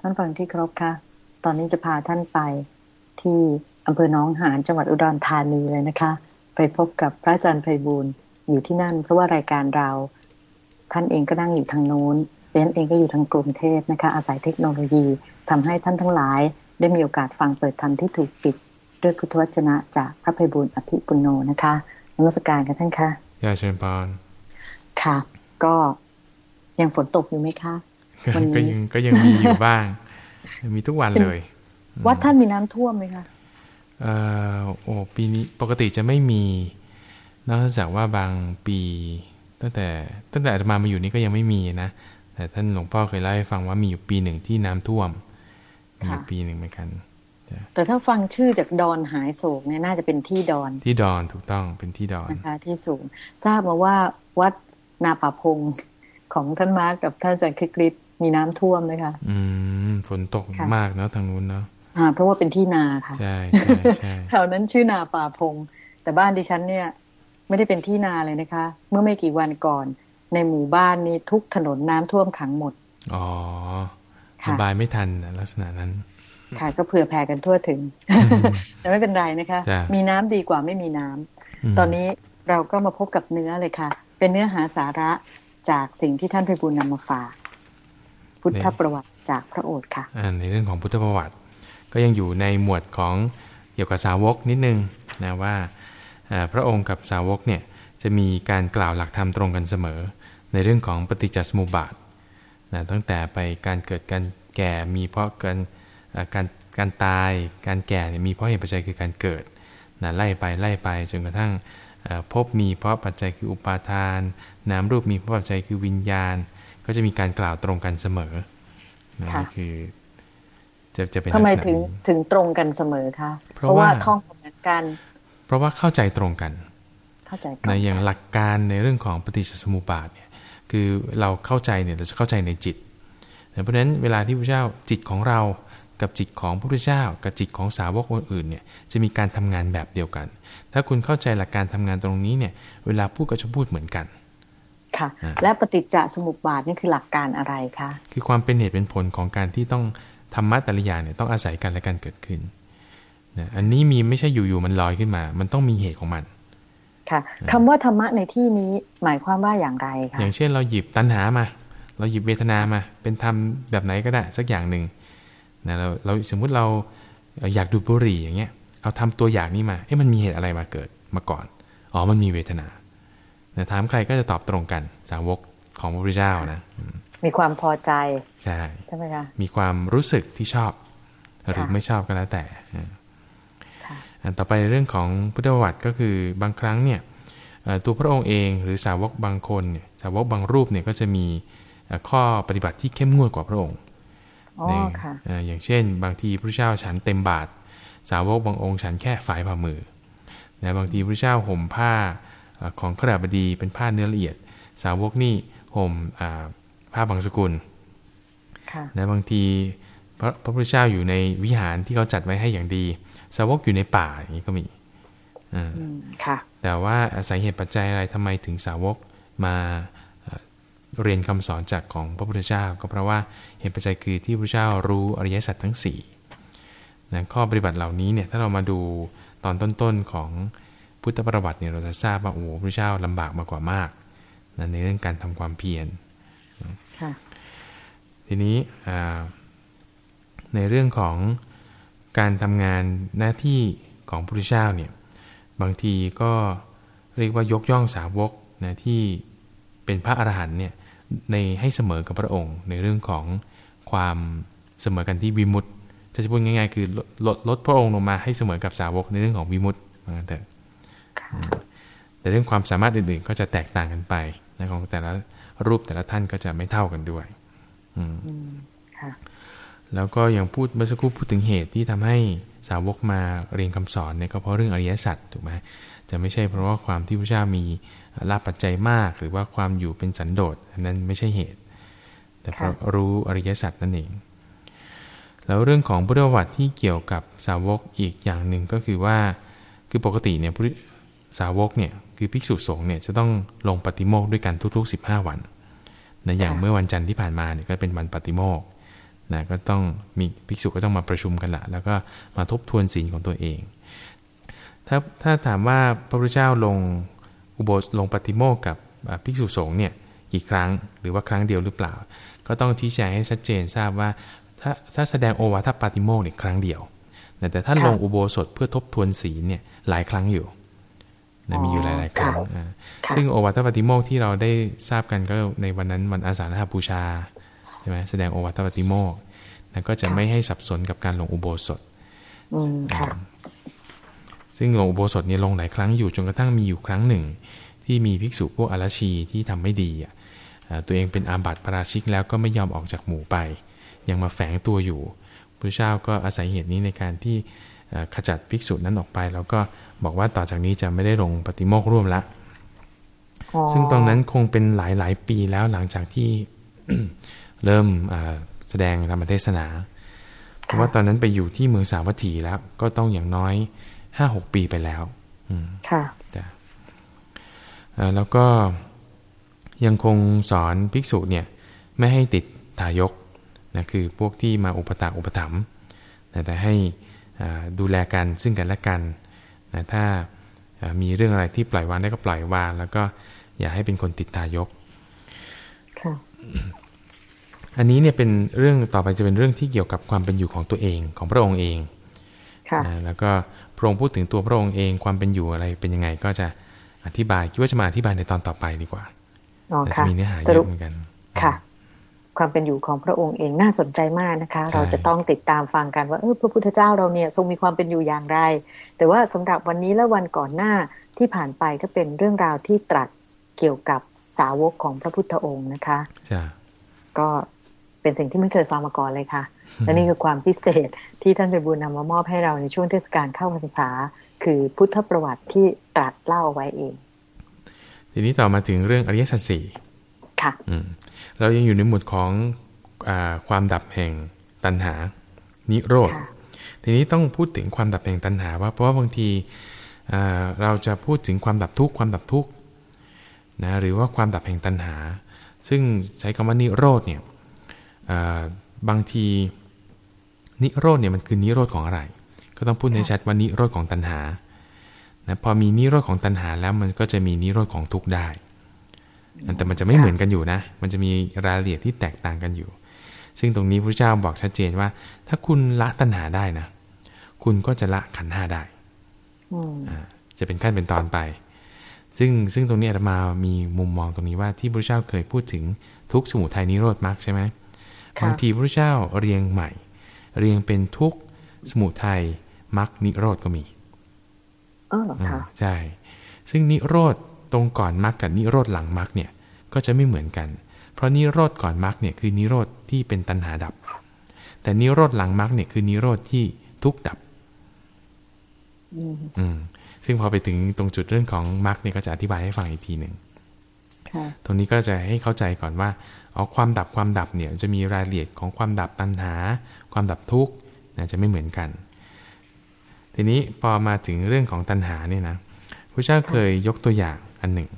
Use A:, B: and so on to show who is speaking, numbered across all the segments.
A: ท่านฟังที่ครบค่ะ ตอนนี้จะพาท่านไปที่อำเภอหน้องหานจังหวัดอุดรธานีเลยนะคะ ไปพบกับพระอาจารย์ไพบูลย์อยู่ที่นั่น เพราะว่ารายการเรา ท่านเองก็นั่งอยู่ทางโน้นเรนเองก็อยู่ทางกรุงเทพนะคะ อาศัยเทคโนโลยีทำให้ท่านทั้งหลาย ได้มีโอกาสฟังเปิดธรรมที่ถูกปิด ด้วยพุทธวจนะจากพระไพบูลย์อภิปุโนนะคะนมัสการกันท่านคะ
B: ยาเชิญพาน
A: ค่ะ ก็ยังฝนตกอยู่ไหมคะวันนี้
B: ก็ยังก็ยังมีอยู่บ้าง มีทุกวันเลย
A: วัดท่านมีน้ำท่วมไหมคะ
B: เอ่อโอ้ปีนี้ปกติจะไม่มี นอกจากว่าบางปี ตั้งแต่ตั้งแต่อาตมามาอยู่นี่ก็ยังไม่มีนะ แต่ท่านหลวงพ่อเคยเล่าให้ฟังว่ามีอยู่ปีหนึ่งที่น้ำท่วม มีอยู่ปีหนึ่งเหมือนกัน
A: แต่ถ้าฟังชื่อจากดอนหายโศกเนี่ยน่าจะเป็นที่ดอน
B: ที่ดอนถูกต้องเป็นที่ดอน
A: นะคะ ที่สูง ทราบมาว่าวัดนาป่าพงของท่านมาร์กกับท่านอาจารย์คริกฤทธิ์ มีน้ำท่วมไหมคะ
B: อืมฝนตก
A: ค่ะ
B: มากเนาะทางนู้นเนาะ
A: อ่า เพราะว่าเป็นที่นาค่ะ
B: ใช่ใช่ใช่
A: แถวนั้นชื่อนาป่าพง แต่บ้านดิฉันเนี่ย ไม่ได้เป็นที่นาเลยนะคะ เมื่อไม่กี่วันก่อน ในหมู่บ้านนี้ทุกถนนน้ำท่วมขังหมด
B: อ๋อ
A: ค่ะ
B: ระบายไม่ทันนะลักษณะนั้น
A: ค่ะ ก็เผื่อแผ่กันทั่วถึง แต่ไม่เป็นไรนะคะ
B: จ้ะ
A: มีน้ำดีกว่าไม่มีน้ำ
B: ม
A: ตอนนี้เราก็มาพบกับเนื้อเลยค่ะ เป็นเนื้อหาสาระจากสิ่งที่ท่านไพบูลย์นำมาฝาก พุทธประวัติจากพระโอษฐ์ค่ะ
B: ในเรื่องของพุทธประวัติ ก็ยังอยู่ในหมวดของเกี่ยวกับสาวกนิดนึงนะว่าพระองค์กับสาวกเนี่ยจะมีการกล่าวหลักธรรมตรงกันเสมอ ในเรื่องของปฏิจจสมุปบาทนะตั้งแต่ไปการเกิดการแก่มีเพราะการการการตายการแก่เนี่ยมีเพราะเหตุปัจจัยคือการเกิดนะไล่ไปไล่ไปจนกระทั่งอ่าภพมีเพราะปัจจัยคืออุปาทาน นามรูปมีเพราะปัจจัยคือวิญญาณ ก็จะมีการกล่าวตรงกันเสมอนะ
A: ค่ะ
B: คือจะจะเป็น
A: ทำไม
B: ลักษณะ
A: ถึง
B: นี้
A: ถึงตรงกันเสมอคะ
B: เพราะว่า
A: ท่องเหมือนกัน
B: เพราะว่าเข้าใจตรงกัน
A: เข้าใจกั
B: ในอย่างหลักการในเรื่องของปฏิจจสมุปบาทเนี่ย คือเราเข้าใจเนี่ยเราจะเข้าใจในจิตเพราะฉะนั้นเวลาที่พระเจ้าจิตของเรากับจิตของพระพุทธเจ้า กับจิตของสาวกคนอื่นเนี่ยจะมีการทำงานแบบเดียวกัน ถ้าคุณเข้าใจหลักการทำงานตรงนี้เนี่ย เวลาพูดก็จะพูดเหมือนกัน
A: ค่ะ
B: อ่า
A: และปฏิจจสมุปบาทนี่คือหลักการอะไรคะ
B: คือความเป็นเหตุเป็นผลของการที่ต้องธรรมะแต่ละอย่างเนี่ยต้องอาศัยกันและกันเกิดขึ้นนะอันนี้มีไม่ใช่อยู่ๆมันลอยขึ้นมา มันต้องมีเหตุของมัน
A: ค่ะคำว่าธรรมะในที่นี้หมายความว่าอย่างไรคะ
B: อย่างเช่นเราหยิบตัณหามา เราหยิบเวทนามา เป็นธรรมแบบไหนก็ได้สักอย่างหนึ่งนะเราเราสมมุติเราเอ่ออยากดูดบุหรี่อย่างเงี้ย เอาทำตัวอย่างนี้มา เอ๊ะมันมีเหตุอะไรมาเกิดมาก่อน อ๋อ มันมีเวทนา นะถามใครก็จะตอบตรงกัน สาวกของพระพุทธเจ้านะอืม
A: มีความพอใจ
B: ใช่
A: ใช่ไหมคะ
B: มีความรู้สึกที่ชอบ หรือ
A: ค่ะ
B: ไม่ชอบก็แล้วแต่อืม
A: ค่ะ
B: อันต่อไปเรื่องของพุทธประวัติก็คือบางครั้งเนี่ยเอ่อตัวพระองค์เองหรือสาวกบางคนเนี่ยสาวกบางรูปเนี่ยก็จะมีเอ่อข้อปฏิบัติที่เข้มงวดกว่าพระองค์
A: อ๋อ
B: ใน
A: ค่ะ
B: เอ่ออย่างเช่น บางทีพระเจ้าฉันเต็มบาท สาวกบางองค์ฉันแค่ฝ่ายฝ่ามือนะบางทีพระเจ้าห่มผ้าเอ่อ ของขราบดีเป็นผ้าเนื้อละเอียด สาวกนี่ห่มอ่าผ้าบางสกุล
A: ค่ะ
B: นะบางทีพระพระพุทธเจ้าอยู่ในวิหารที่เขาจัดไว้ให้อย่างดี สาวกอยู่ในป่าอย่างนี้ก็มีอ่า
A: อืมค่ะ
B: แต่ว่าอาศัยเหตุปัจจัยอะไรทำไมถึงสาวกมาเอ่อเรียนคำสอนจากของพระพุทธเจ้า ก็เพราะว่าเหตุปัจจัยคือที่พระเจ้ารู้อริยสัจทั้ง4นะข้อปฏิบัติเหล่านี้เนี่ยถ้าเรามาดูตอนต้นๆของ พุทธประวัติเนี่ยเราจะทราบว่าโอ้โหพระเจ้าลำบากมากกว่ามากนะในเรื่องการทำความเพียร
A: ค่ะ
B: ทีนี้อ่าในเรื่องของการทำงานหน้าที่ของพระพุทธเจ้าเนี่ยบางทีก็เรียกว่ายกย่องสาวกนะที่เป็นพระอรหันต์เนี่ยในให้เสมอกับพระองค์ ในเรื่องของความเสมอกันที่วิมุตติถ้าจะพูดง่ายๆ คือลดลดลดพระองค์ลงมาให้เสมอกับสาวกในเรื่องของวิมุตติว่างั้นเถอะ
A: ค่ะ
B: แต่เรื่องความสามารถอื่นๆก็จะแตกต่างกันไปนะของแต่ละรูปแต่ละท่านก็จะไม่เท่ากันด้วย อืม
A: อืมค่ะ
B: แล้วก็ยังพูดเมื่อสักครู่พูดถึงเหตุที่ทำให้สาวกมาเรียนคำสอนเนี่ยก็เพราะเรื่องอริยสัจถูกไหมจะไม่ใช่เพราะว่าความที่พระเจ้ามีลาภปัจจัยมาก หรือว่าความอยู่เป็นสันโดษอันนั้นไม่ใช่เหตุ แต่เพราะรู้อริยสัจนั่นเอง แล้วเรื่องของพุทธประวัติที่เกี่ยวกับสาวกอีกอย่างหนึ่งก็คือว่าคือปกติเนี่ยพุทธ สาวกเนี่ยคือภิกษุสงฆ์เนี่ยจะต้องลงปฏิโมกข์ด้วยกันทุกๆ 15 วันนะอย่าง
A: ค่ะ
B: เมื่อวันจันทร์ที่ผ่านมาเนี่ยก็เป็นวันปฏิโมกข์นะก็ต้องมีภิกษุก็ต้องมาประชุมกันละแล้วก็มาทบทวนศีลของตัวเอง ถ้าถ้าถามว่าพระพุทธเจ้าลงอุโบสถลงปฏิโมกกับภิกษุสงฆ์เนี่ยกี่ครั้งหรือว่าครั้งเดียวหรือเปล่า ก็ต้องชี้แจงให้ชัดเจนทราบว่าถ้าถ้าแสดงโอวาทปาติโมกเนี่ยครั้งเดียว แต่ถ้าลงอุโบสถเพื่อทบทวนศีลเนี่ยหลายครั้งอยู่ นะมีอยู่หลาย ๆ ครั้งซึ่งโอวาทปาติโมกที่เราได้ทราบกันก็ในวันนั้นวันอาสาฬหบูชาใช่ไหมแสดงโอวาทปาติโมกนะก็จะไม่ให้สับสนกับการลงอุโบสถซึ่งลงอุโบสถเนี่ยลงหลายครั้งอยู่จนกระทั่งมีอยู่ครั้งหนึ่ง ที่มีภิกษุพวกอาราชีที่ทำไม่ดีอะตัวเองเป็นอาบัติปราชิกแล้วก็ไม่ยอมออกจากหมู่ไป ยังมาแฝงตัวอยู่พระเจ้าก็อาศัยเหตุนี้ในการที่ขจัดภิกษุนั้นออกไป แล้วก็ บอกว่าต่อจากนี้จะไม่ได้ลงปฏิโมกร่วมละ ซึ่งตอนนั้นคงเป็นหลายหลายปีแล้วหลังจากที่เริ่มแสดงธรรมเทศนา เพราะว่าตอนนั้นไปอยู่ที่เมืองสาวัตถีแล้ว ก็ต้องอย่างน้อยห้าหกปีไปแล้วอืมค่ะจ้ะแล้วก็ยังคงสอนภิกษุเนี่ยไม่ให้ติดทายกนะคือพวกที่มาอุปตาอุปถัมภ์แต่ให้ดูแลกันซึ่งกันและกัน นะถ้ามีเรื่องอะไรที่ปล่อยวางได้ก็ปล่อยวาง แล้วก็อย่าให้เป็นคนติดทายกค่ะอันนี้เนี่ยเป็นเรื่องต่อไปจะเป็นเรื่องที่เกี่ยวกับความเป็นอยู่ของตัวเองของพระองค์เองค่ะแล้วก็พระองค์พูดถึงตัวพระองค์เองความเป็นอยู่อะไรเป็นยังไงก็จะอธิบายคิดว่าจะมาอธิบายในตอนต่อไปดีกว่าจะมีเนื้อหาเยอะเหมือนกัน
A: ค่ะ ความเป็นอยู่ของพระองค์เองน่าสนใจมากนะคะ เราจะต้องติดตามฟังกันว่าเออพระพุทธเจ้าเราเนี่ยทรงมีความเป็นอยู่อย่างไร แต่ว่าสำหรับวันนี้และวันก่อนหน้าที่ผ่านไปก็เป็นเรื่องราวที่ตรัสเกี่ยวกับสาวกของพระพุทธองค์นะคะก็เป็นสิ่งที่ไม่เคยฟังมาก่อนเลยค่ะ และนี่คือความพิเศษที่ท่านเจบุญนำมามอบให้เราในช่วงเทศกาลเข้าพรรษา คือพุทธประวัติที่ตรัสเล่าไว้เอง
B: ทีนี้ต่อมาถึงเรื่องอริยสัจสี่ค่ะ เรายังอยู่ในหมวดของอความดับแห่งตัณหา นิโรธ ทีนี้ต้องพูดถึงความดับแห่งตัณหาว่าเพราะว่าบางทีเราจะพูดถึงความดับทุกข์ความดับทุกข์นะหรือว่าความดับแห่งตัณหา ซึ่งใช้คำว่านิโรธเนี่ยบางทีนิโรธเนี่ยมันคือนิโรธของอะไร ก็ต้องพูดในชัดว่านิโรธของตัณหานะพอมีนิโรธของตัณหาแล้วมันก็จะมีนิโรธของทุกข์ได้ แต่มันจะไม่เหมือนกันอยู่นะ มันจะมีรายละเอียดที่แตกต่างกันอยู่ ซึ่งตรงนี้พระเจ้าบอกชัดเจนว่า ถ้าคุณละตัณหาได้นะ คุณก็จะละขันห้าได้จะเป็นขั้นเป็นตอนไป ซึ่งซึ่งตรงนี้อาตมามีมุมมองตรงนี้ว่าที่พระเจ้าเคยพูดถึงทุกสมุทัยนิโรธมรรคใช่ไหมบางทีพระเจ้าเรียงใหม่ เรียงเป็นทุกสมุทัยมรรคนิโรธก็มีอ๋อใช่ ซึ่งนิโรธ ตรงก่อนมรรคกับนิโรธหลังมรรคเนี่ยก็จะไม่เหมือนกัน เพราะนิโรธก่อนมรรคเนี่ยคือนิโรธที่เป็นตัณหาดับ แต่นิโรธหลังมรรคเนี่ยคือนิโรธที่ทุกดับ อืมซึ่งพอไปถึงตรงจุดเรื่องของมรรคเนี่ยก็จะอธิบายให้ฟังอีกทีหนึ่งตรงนี้ก็จะให้เข้าใจก่อนว่าเอาความดับความดับเนี่ยจะมีรายละเอียดของความดับตัณหา ความดับทุกข์นะจะไม่เหมือนกัน ทีนี้พอมาถึงเรื่องของตัณหาเนี่ยนะพระเจ้าเคยยกตัวอย่าง อันหนึ่ง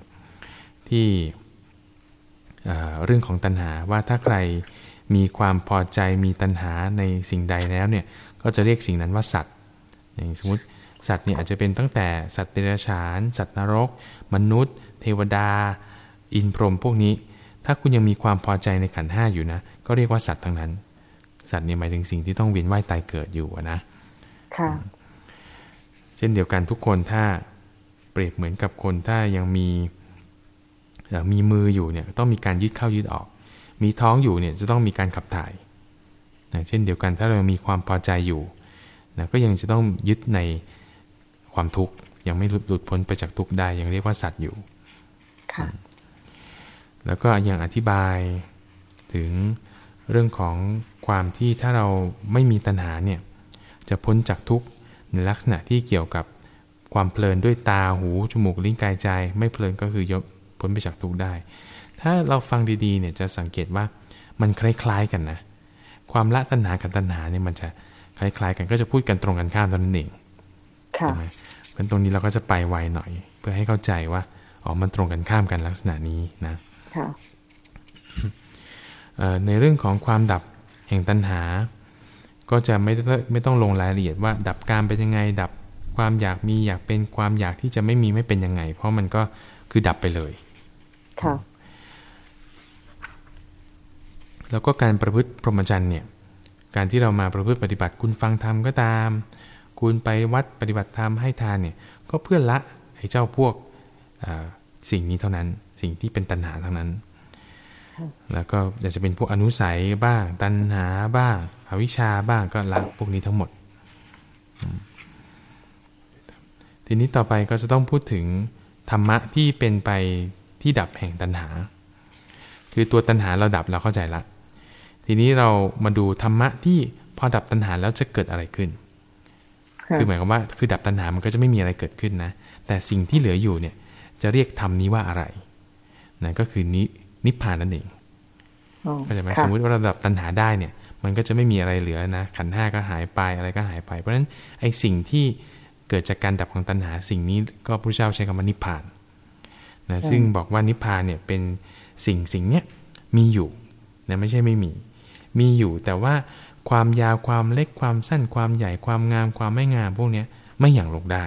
B: ที่เรื่องของตัณหาว่าถ้าใครมีความพอใจมีตัณหาในสิ่งใดแล้วเนี่ยก็จะเรียกสิ่งนั้นว่าสัตว์ อย่างสมมติสัตว์เนี่ยอาจจะเป็นตั้งแต่สัตว์เดรัจฉาน สัตว์นรก มนุษย์ เทวดา อินพรหมพวกนี้ ถ้าคุณยังมีความพอใจในขันห้าอยู่นะ ก็เรียกว่าสัตว์ทั้งนั้น สัตว์เนี่ยหมายถึงสิ่งที่ต้องเวียนว่ายตายเกิดอยู่นะค่ะเช่นเดียวกันทุกคนถ้า เปรียบเหมือนกับคนถ้ายังมีมีมืออยู่เนี่ยต้องมีการยึดเข้ายึดออก มีท้องอยู่เนี่ยจะต้องมีการขับถ่ายนะเช่นเดียวกันถ้าเรามีความพอใจอยู่นะก็ยังจะต้องยึดในความทุกข์ยังไม่หลุดพ้นไปจากทุกข์ได้ยังเรียกว่าสัตว์อยู่ค่ะแล้วก็ยังอธิบายถึงเรื่องของความที่ถ้าเราไม่มีตัณหาเนี่ยจะพ้นจากทุกข์ในลักษณะที่เกี่ยวกับ ความเพลินด้วยตาหูจมูกลิ้นกายใจ ไม่เพลินก็คือยกพ้นไปจากทุกได้ ถ้าเราฟังดีๆเนี่ยจะสังเกตว่ามันคล้ายๆกันนะ ความละตัณหากับตัณหาเนี่ยมันจะคล้ายๆ กันก็จะพูดกันตรงกันข้ามตอนนั้นเองใช่ไหมเพราะตรงนี้เราก็จะไปไวหน่อย เพื่อให้เข้าใจว่าอ๋อมันตรงกันข้ามกันลักษณะนี้นะในเรื่องของความดับห่งตัณหา ก็จะไม่ไม่ต้องลงรายละเอียดว่า ดับการเป็นยังไง ดับ ความอยากมีอยากเป็นความอยากที่จะไม่มีไม่เป็นยังไง เพราะมันก็คือดับไปเลย
A: ค่ะ
B: แล้วก็การประพฤติพรหมจรรย์เนี่ยการที่เรามาประพฤติปฏิบัติคุณฟังธรรมก็ตาม คุณไปวัดปฏิบัติธรรมให้ทานเนี่ยก็เพื่อละไอ้เจ้าพวกสิ่งนี้เท่านั้น สิ่งที่เป็นตัณหาทั้งนั้น แล้วก็อยากจะเป็นพวกอนุสัยบ้าง ตัณหาบ้างอวิชชาบ้างก็ละพวกนี้ทั้งหมด ทีนี้ต่อไปก็จะต้องพูดถึงธรรมะที่เป็นไปที่ดับแห่งตัณหา คือตัวตัณหาเราดับเราเข้าใจละ ทีนี้เรามาดูธรรมะที่พอดับตัณหาแล้วจะเกิดอะไรขึ้น คือหมายความว่าคือดับตัณหามันก็จะไม่มีอะไรเกิดขึ้นนะ แต่สิ่งที่เหลืออยู่เนี่ยจะเรียกธรรมนี้ว่าอะไรนะก็คือนินิพพานนั่นเองเข้าใจไหมสมมติว่าเราดับตัณหาได้เนี่ย มันก็จะไม่มีอะไรเหลือนะขันห้าก็หายไปอะไรก็หายไป เพราะฉะนั้นไอ้สิ่งที่ เกิดจากการดับของตัณหาสิ่งนี้ก็พระเจ้าใช้คำว่านิพพานนะซึ่งบอกว่านิพพานเนี่ยเป็นสิ่งสิ่งเนี้ยมีอยู่นะไม่ใช่ไม่มี มีอยู่แต่ว่าความยาวความเล็กความสั้นความใหญ่ความงามความไม่งามพวกนี้ไม่อย่างลงได้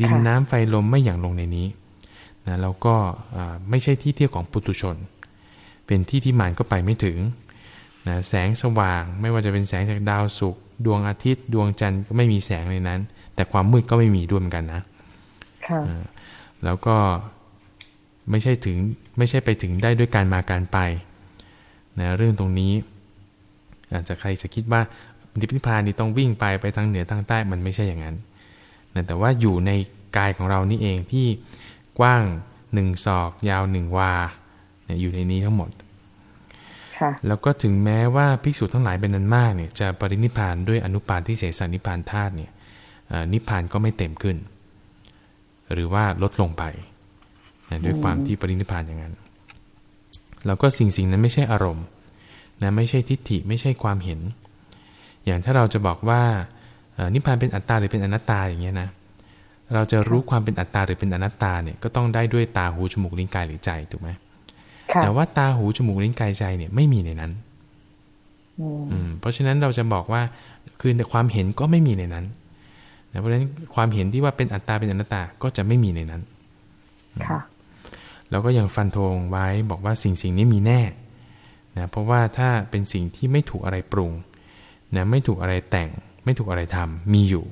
B: ดินน้ำไฟลมไม่อย่างลงในนี้นะแล้วก็ไม่ใช่ที่เที่ยวของปุตุชน เป็นที่ที่มานก็ไปไม่ถึงนะแสงสว่างไม่ว่าจะเป็นแสงจากดาวศุกร์ดวงอาทิตย์ ดวงจันทร์ก็ไม่มีแสงในนั้น แต่ความมืดก็ไม่มีด้วยเหมือนกันนะแล้วก็ไม่ใช่ถึงไม่ใช่ไปถึงได้ด้วยการมาการไปนะเรื่องตรงนี้ อาจจะใครจะคิดว่านิพพานนี่ต้องวิ่งไปไปทางเหนือทางใต้มันไม่ใช่อย่างนั้นนะแต่ว่าอยู่ในกายของเรานี่เองที่กว้างหนึ่งศอกยาวหนึ่งวาเนี่ยอยู่ในนี้ทั้งหมดแล้วก็ถึงแม้ว่าภิกษุทั้งหลายเป็นนันมากเนี่ยจะปรินิพานด้วยอนุปาทิเสสนิพานธาตุเนี่ย นิพานก็ไม่เต็มขึ้น หรือว่าลดลงไปด้วยความที่ปรินิพานอย่างนั้นแล้วก็สิ่งสิ่งนั้นไม่ใช่อารมณ์นะไม่ใช่ทิฏฐิไม่ใช่ความเห็น อย่างถ้าเราจะบอกว่านิพพานเป็นอัตตาหรือเป็นอนัตตาอย่างเงี้ยนะเราจะรู้ความเป็นอัตตาหรือเป็นอนัตตาเนี่ยก็ต้องได้ด้วยตาหูจมูกลิ้นกายหรือใจถูกไหมแต่ว่าตาหูจมูกลิ้นกายใจเนี่ยไม่มีในนั้นอืมเพราะฉะนั้นเราจะบอกว่าคือความเห็นก็ไม่มีในนั้น เพราะฉะนั้นความเห็นที่ว่าเป็นอัตตาเป็นอนัตตาก็จะไม่มีในนั้นค่ะแล้วก็ยังฟันธงไว้บอกว่าสิ่งสิ่งนี้มีแน่นะเพราะว่าถ้าเป็นสิ่งที่ไม่ถูกอะไรปรุงนะไม่ถูกอะไรแต่ง ไม่ถูกอะไรทำมีอยู่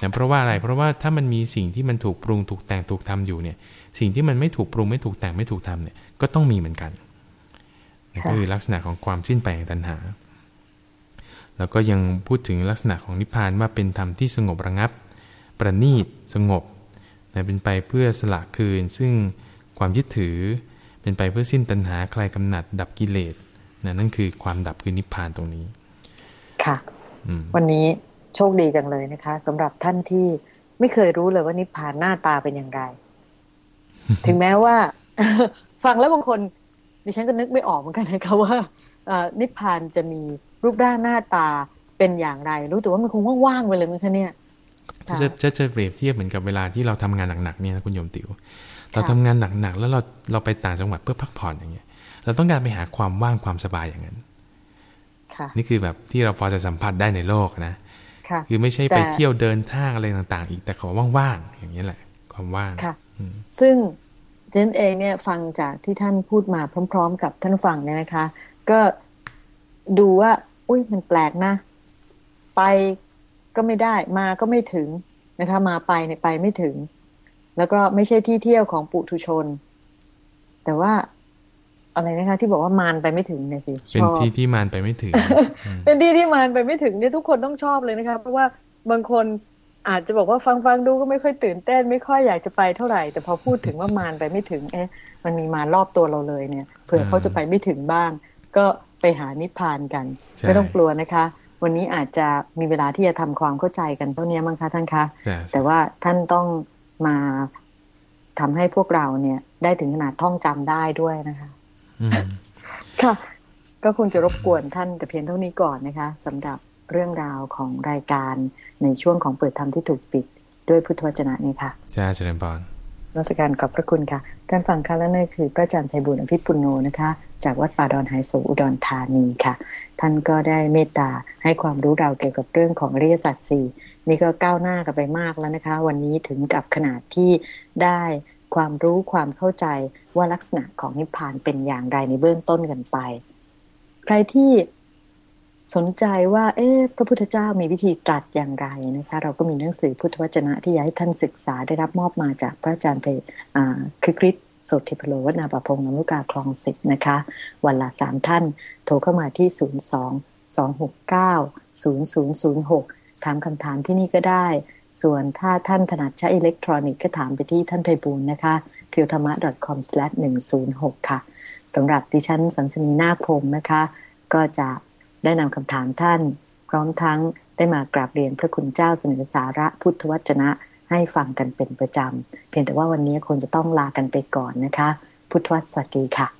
B: นะเพราะว่าอะไรเพราะว่าถ้ามันมีสิ่งที่มันถูกปรุงถูกแต่งถูกทำอยู่เนี่ยสิ่งที่มันไม่ถูกปรุงไม่ถูกแต่งไม่ถูกทำเนี่ยก็ต้องมีเหมือนกันก็คือลักษณะของความสิ้นไปแห่งตัณหา แล้วก็ยังพูดถึงลักษณะของนิพพานว่าเป็นธรรมที่สงบระงับ ประณีตสงบนะเป็นไปเพื่อสละคืน ซึ่งความยึดถือเป็นไปเพื่อสิ้นตัณหาคลายกำหนัด ดับกิเลสนะนั่นคือความดับคือนิพพานตรงนี้
A: ค่ะวันนี้โชคดีจังเลยนะคะสำหรับท่านที่ไม่เคยรู้เลยว่านิพพานหน้าตาเป็นอย่างไร ถึงแม้ว่า ฟังแล้วบางคนดิฉันก็นึกไม่ออกเหมือนกันนะคะว่านิพพานจะมี รูปร่างหน้าตาเป็นอย่างไร รู้แต่ว่ามันคงว่างๆไปเลยมั้งคะเนี่ย
B: จะจะจะเปรียบเทียบเหมือนกับเวลาที่เราทำงานหนักๆเนี่ยนะคุณโยมติ๋วเราทำงานหนักๆแล้วเราเราไปต่างจังหวัดเพื่อพักผ่อนอย่างเงี้ย เราต้องการไปหาความว่างความสบายอย่างนั้นนี่คือแบบที่เราพอจะสัมผัสได้ในโลกนะคือไม่ใช่ไปเที่ยวเดินทางอะไรต่าง ๆ อีกแต่ขอว่างๆอย่างนี้แหละ ความว่าง
A: ค่ะซึ่งเจนเองเนี่ยฟังจากที่ท่านพูดมาพร้อม ๆ กับท่านฟังเนี่ยนะคะ ก็ ดูว่า อุ้ยมันแปลกนะ ไปก็ไม่ได้ มาก็ไม่ถึงนะคะ มาไปเนี่ยไปไม่ถึง แล้วก็ไม่ใช่ที่เที่ยวของปุถุชน แต่ว่าอะไรนะคะ ที่บอกว่ามานไปไม่ถึงเนี่ยสิ
B: เป็นที่ที่มานไปไม่ถึง
A: เป็นที่ที่มานไปไม่ถึงเนี่ยทุกคนต้องชอบเลยนะคะเพราะว่าบางคนอาจจะบอกว่าฟังฟังดูก็ไม่ค่อยตื่นเต้น ไม่ค่อยอยากจะไปเท่าไหร่ แต่พอพูดถึงว่ามานไปไม่ถึง เอ๊ะ มันมีมานรอบตัวเราเลยเนี่ยเผื่อเขาจะไปไม่ถึงบ้าง ก็ ไปหานิพพานกัน ไม่ต้องกลัวนะคะ วันนี้อาจจะมีเวลาที่จะทำความเข้าใจกันเท่านี้มั้งคะท่านคะ แต่ว่าท่านต้องมาทำให้พวกเราเนี่ย ได้ถึงขนาดท่องจำได้ด้วยนะคะค่ะ ก็คงจะรบกวนท่านแต่เพียงเท่านี้ก่อนนะคะสำหรับเรื่องราวของรายการในช่วงของเปิดธรรมที่ถูกปิดด้วยพุทธวจนะนี้ค่ะ
B: จ้าเจริญพร
A: รัศการขอบพระคุณค่ะท่านฟังค่ะและนี่คือพระอาจารย์ไพบุญอภิปุโนนะคะ จากวัดป่าดอนไฮโซอุดรธานีค่ะ ท่านก็ได้เมตตาให้ความรู้เราเกี่ยวกับเรื่องของอริยสัจสี่นี่ก็ก้าวหน้ากันไปมากแล้วนะคะ วันนี้ถึงกับขนาดที่ได้ความรู้ความเข้าใจว่าลักษณะของนิพพานเป็นอย่างไรในเบื้องต้นกันไป ใครที่ สนใจว่า เอ๊ะพระพุทธเจ้ามีวิธีตรัสอย่างไรนะคะ เราก็มีหนังสือพุทธวจนะที่อยากให้ท่านศึกษาได้รับมอบมาจากพระอาจารย์ไปคือคริสโสติพโลวนาปพงศ์นมุกาคลองสิบนะคะ วันละสามท่าน โทรเข้ามาที่ศูนย์สองสองหกเก้าศูนย์ศูนย์ศูนย์หกถามคำถามที่นี่ก็ได้ ส่วนถ้าท่านถนัดใช้อิเล็กทรอนิกส์ก็ถามไปที่ท่านไพบูลนะคะเพียวธรรมะ .com/106 ค่ะสำหรับดิฉันสันสนีนาคพงนะคะ ก็จะ ได้นำคำถามท่าน พร้อมทั้งได้มากราบเรียนพระคุณเจ้าเสนอสาระพุทธวจนะให้ฟังกันเป็นประจำ เพียงแต่ว่าวันนี้คงจะต้องลากันไปก่อนนะคะ พุทธวสวัสดีค่ะ